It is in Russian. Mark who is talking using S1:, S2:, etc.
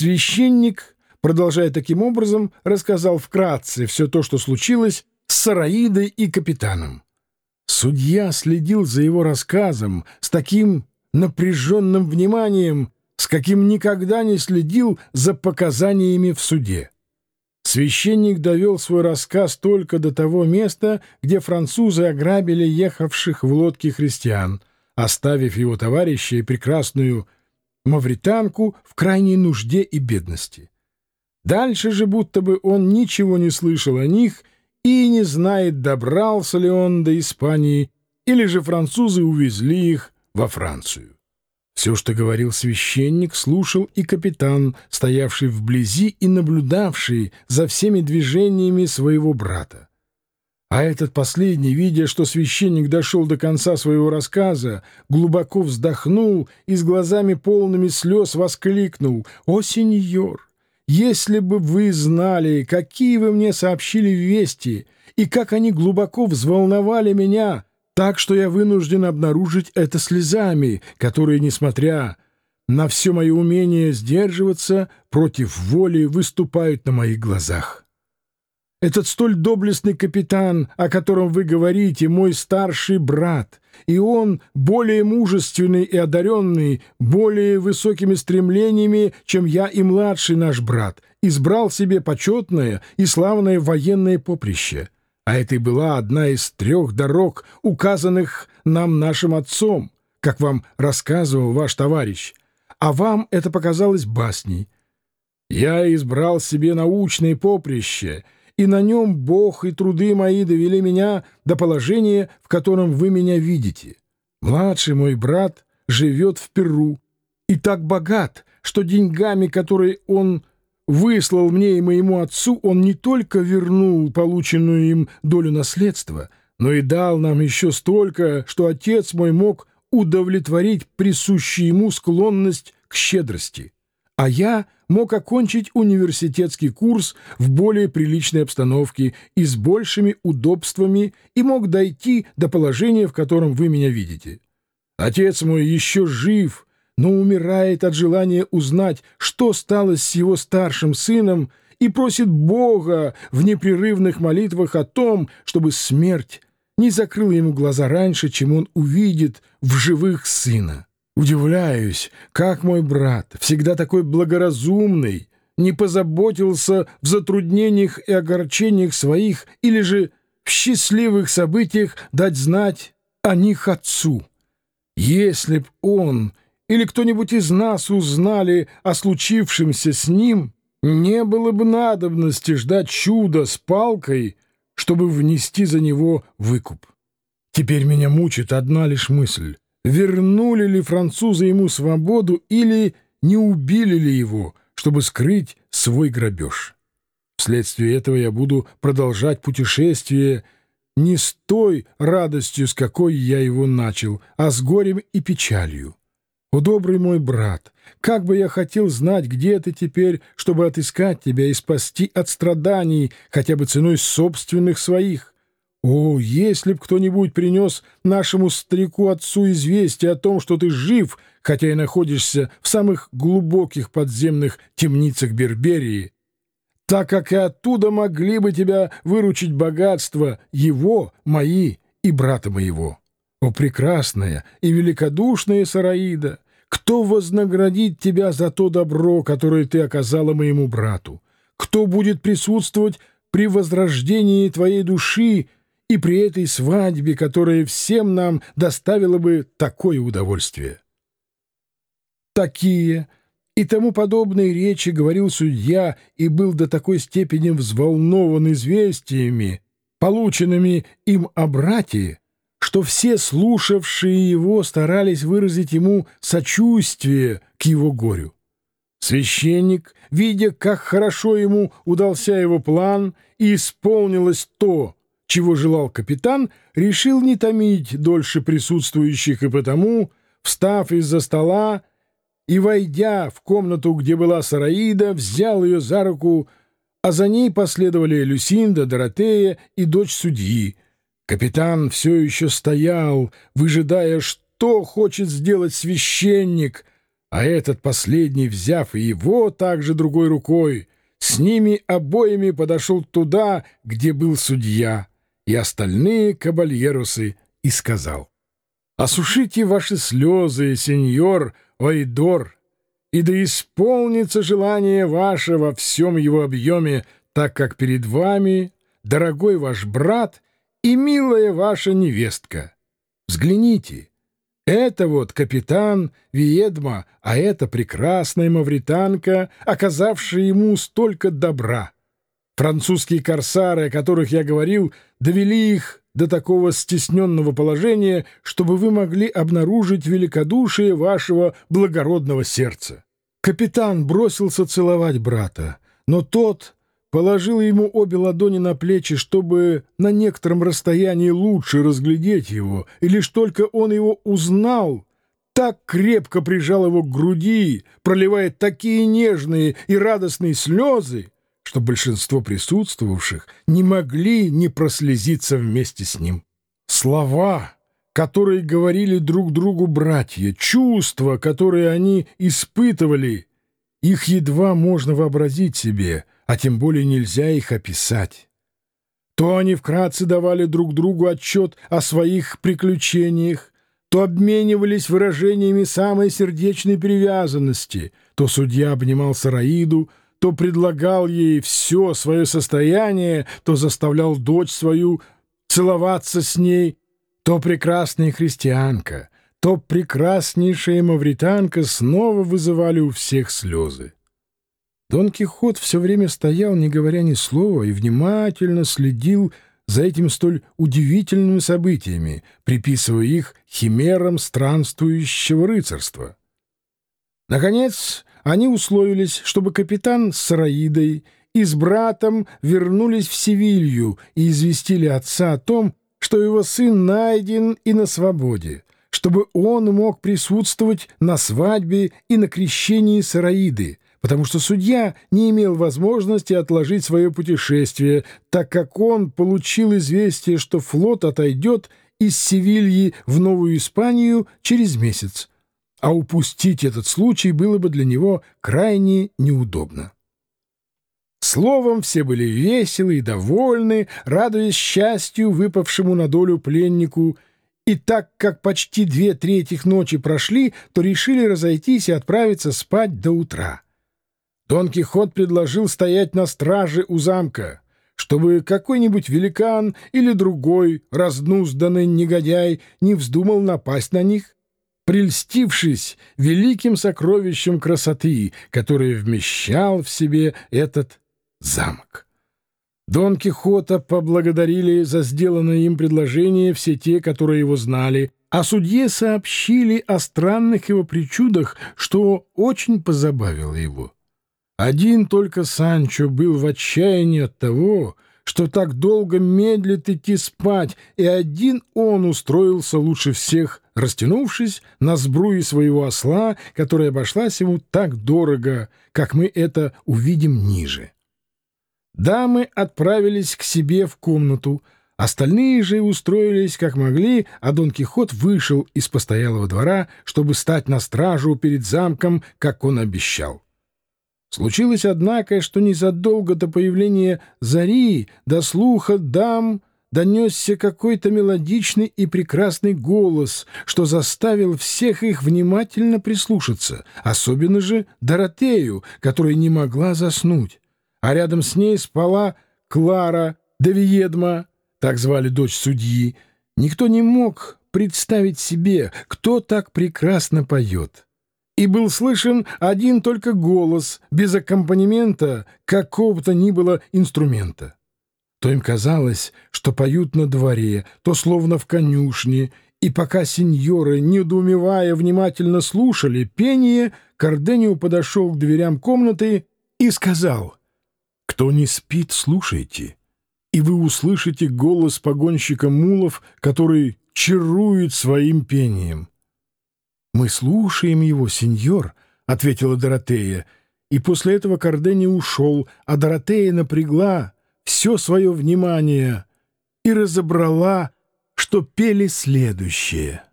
S1: Священник, продолжая таким образом, рассказал вкратце все то, что случилось с Сараидой и капитаном. Судья следил за его рассказом с таким напряженным вниманием, с каким никогда не следил за показаниями в суде. Священник довел свой рассказ только до того места, где французы ограбили ехавших в лодке христиан, оставив его товарища и прекрасную мавританку в крайней нужде и бедности. Дальше же будто бы он ничего не слышал о них и не знает, добрался ли он до Испании, или же французы увезли их во Францию. Все, что говорил священник, слушал и капитан, стоявший вблизи и наблюдавший за всеми движениями своего брата. А этот последний, видя, что священник дошел до конца своего рассказа, глубоко вздохнул и с глазами полными слез воскликнул «О, сеньор, если бы вы знали, какие вы мне сообщили вести и как они глубоко взволновали меня!» так что я вынужден обнаружить это слезами, которые, несмотря на все мое умение сдерживаться, против воли выступают на моих глазах. Этот столь доблестный капитан, о котором вы говорите, мой старший брат, и он более мужественный и одаренный, более высокими стремлениями, чем я и младший наш брат, избрал себе почетное и славное военное поприще — а это и была одна из трех дорог, указанных нам нашим отцом, как вам рассказывал ваш товарищ. А вам это показалось басней. Я избрал себе научное поприще, и на нем Бог и труды мои довели меня до положения, в котором вы меня видите. Младший мой брат живет в Перу и так богат, что деньгами, которые он выслал мне и моему отцу, он не только вернул полученную им долю наследства, но и дал нам еще столько, что отец мой мог удовлетворить присущую ему склонность к щедрости. А я мог окончить университетский курс в более приличной обстановке и с большими удобствами и мог дойти до положения, в котором вы меня видите. Отец мой еще жив — но умирает от желания узнать, что стало с его старшим сыном, и просит Бога в непрерывных молитвах о том, чтобы смерть не закрыла ему глаза раньше, чем он увидит в живых сына. Удивляюсь, как мой брат, всегда такой благоразумный, не позаботился в затруднениях и огорчениях своих или же в счастливых событиях дать знать о них отцу. Если б он или кто-нибудь из нас узнали о случившемся с ним, не было бы надобности ждать чуда с палкой, чтобы внести за него выкуп. Теперь меня мучит одна лишь мысль. Вернули ли французы ему свободу или не убили ли его, чтобы скрыть свой грабеж? Вследствие этого я буду продолжать путешествие не с той радостью, с какой я его начал, а с горем и печалью. «О, добрый мой брат, как бы я хотел знать, где ты теперь, чтобы отыскать тебя и спасти от страданий, хотя бы ценой собственных своих. О, если б кто-нибудь принес нашему старику-отцу известие о том, что ты жив, хотя и находишься в самых глубоких подземных темницах Берберии, так как и оттуда могли бы тебя выручить богатства его, мои и брата моего». О, прекрасная и великодушная Сараида! Кто вознаградит тебя за то добро, которое ты оказала моему брату? Кто будет присутствовать при возрождении твоей души и при этой свадьбе, которая всем нам доставила бы такое удовольствие? Такие и тому подобные речи говорил судья и был до такой степени взволнован известиями, полученными им о брате, что все слушавшие его старались выразить ему сочувствие к его горю. Священник, видя, как хорошо ему удался его план и исполнилось то, чего желал капитан, решил не томить дольше присутствующих и потому, встав из-за стола и, войдя в комнату, где была Сараида, взял ее за руку, а за ней последовали Люсинда, Доротея и дочь судьи, Капитан все еще стоял, выжидая, что хочет сделать священник, а этот последний, взяв его также другой рукой, с ними обоими подошел туда, где был судья, и остальные кабальерусы, и сказал, «Осушите ваши слезы, сеньор Ойдор, и да исполнится желание ваше во всем его объеме, так как перед вами дорогой ваш брат и милая ваша невестка. Взгляните». Это вот капитан Виедма, а это прекрасная мавританка, оказавшая ему столько добра. Французские корсары, о которых я говорил, довели их до такого стесненного положения, чтобы вы могли обнаружить великодушие вашего благородного сердца. Капитан бросился целовать брата, но тот положил ему обе ладони на плечи, чтобы на некотором расстоянии лучше разглядеть его, и лишь только он его узнал, так крепко прижал его к груди, проливая такие нежные и радостные слезы, что большинство присутствовавших не могли не прослезиться вместе с ним. Слова, которые говорили друг другу братья, чувства, которые они испытывали, их едва можно вообразить себе — а тем более нельзя их описать. То они вкратце давали друг другу отчет о своих приключениях, то обменивались выражениями самой сердечной привязанности, то судья обнимал Сараиду, то предлагал ей все свое состояние, то заставлял дочь свою целоваться с ней, то прекрасная христианка, то прекраснейшая мавританка снова вызывали у всех слезы. Дон Кихот все время стоял, не говоря ни слова, и внимательно следил за этими столь удивительными событиями, приписывая их химерам странствующего рыцарства. Наконец, они условились, чтобы капитан с Раидой и с братом вернулись в Севилью и известили отца о том, что его сын найден и на свободе, чтобы он мог присутствовать на свадьбе и на крещении Сараиды, потому что судья не имел возможности отложить свое путешествие, так как он получил известие, что флот отойдет из Севильи в Новую Испанию через месяц, а упустить этот случай было бы для него крайне неудобно. Словом, все были веселы и довольны, радуясь счастью, выпавшему на долю пленнику, и так как почти две трети ночи прошли, то решили разойтись и отправиться спать до утра. Дон Кихот предложил стоять на страже у замка, чтобы какой-нибудь великан или другой разнузданный негодяй не вздумал напасть на них, прельстившись великим сокровищем красоты, которое вмещал в себе этот замок. Дон Кихота поблагодарили за сделанное им предложение все те, которые его знали, а судье сообщили о странных его причудах, что очень позабавило его. Один только Санчо был в отчаянии от того, что так долго медлит идти спать, и один он устроился лучше всех, растянувшись на сбруе своего осла, которая обошлась ему так дорого, как мы это увидим ниже. Дамы отправились к себе в комнату, остальные же устроились как могли, а Дон Кихот вышел из постоялого двора, чтобы стать на стражу перед замком, как он обещал. Случилось, однако, что незадолго до появления зари до слуха дам донесся какой-то мелодичный и прекрасный голос, что заставил всех их внимательно прислушаться, особенно же Доротею, которая не могла заснуть. А рядом с ней спала Клара Девиедма, так звали дочь судьи. Никто не мог представить себе, кто так прекрасно поет и был слышен один только голос, без аккомпанемента какого-то ни было инструмента. То им казалось, что поют на дворе, то словно в конюшне, и пока сеньоры, недоумевая, внимательно слушали пение, Карденио подошел к дверям комнаты и сказал, «Кто не спит, слушайте, и вы услышите голос погонщика мулов, который чарует своим пением. «Мы слушаем его, сеньор», — ответила Доротея, и после этого Кардени ушел, а Доротея напрягла все свое внимание и разобрала, что пели следующее —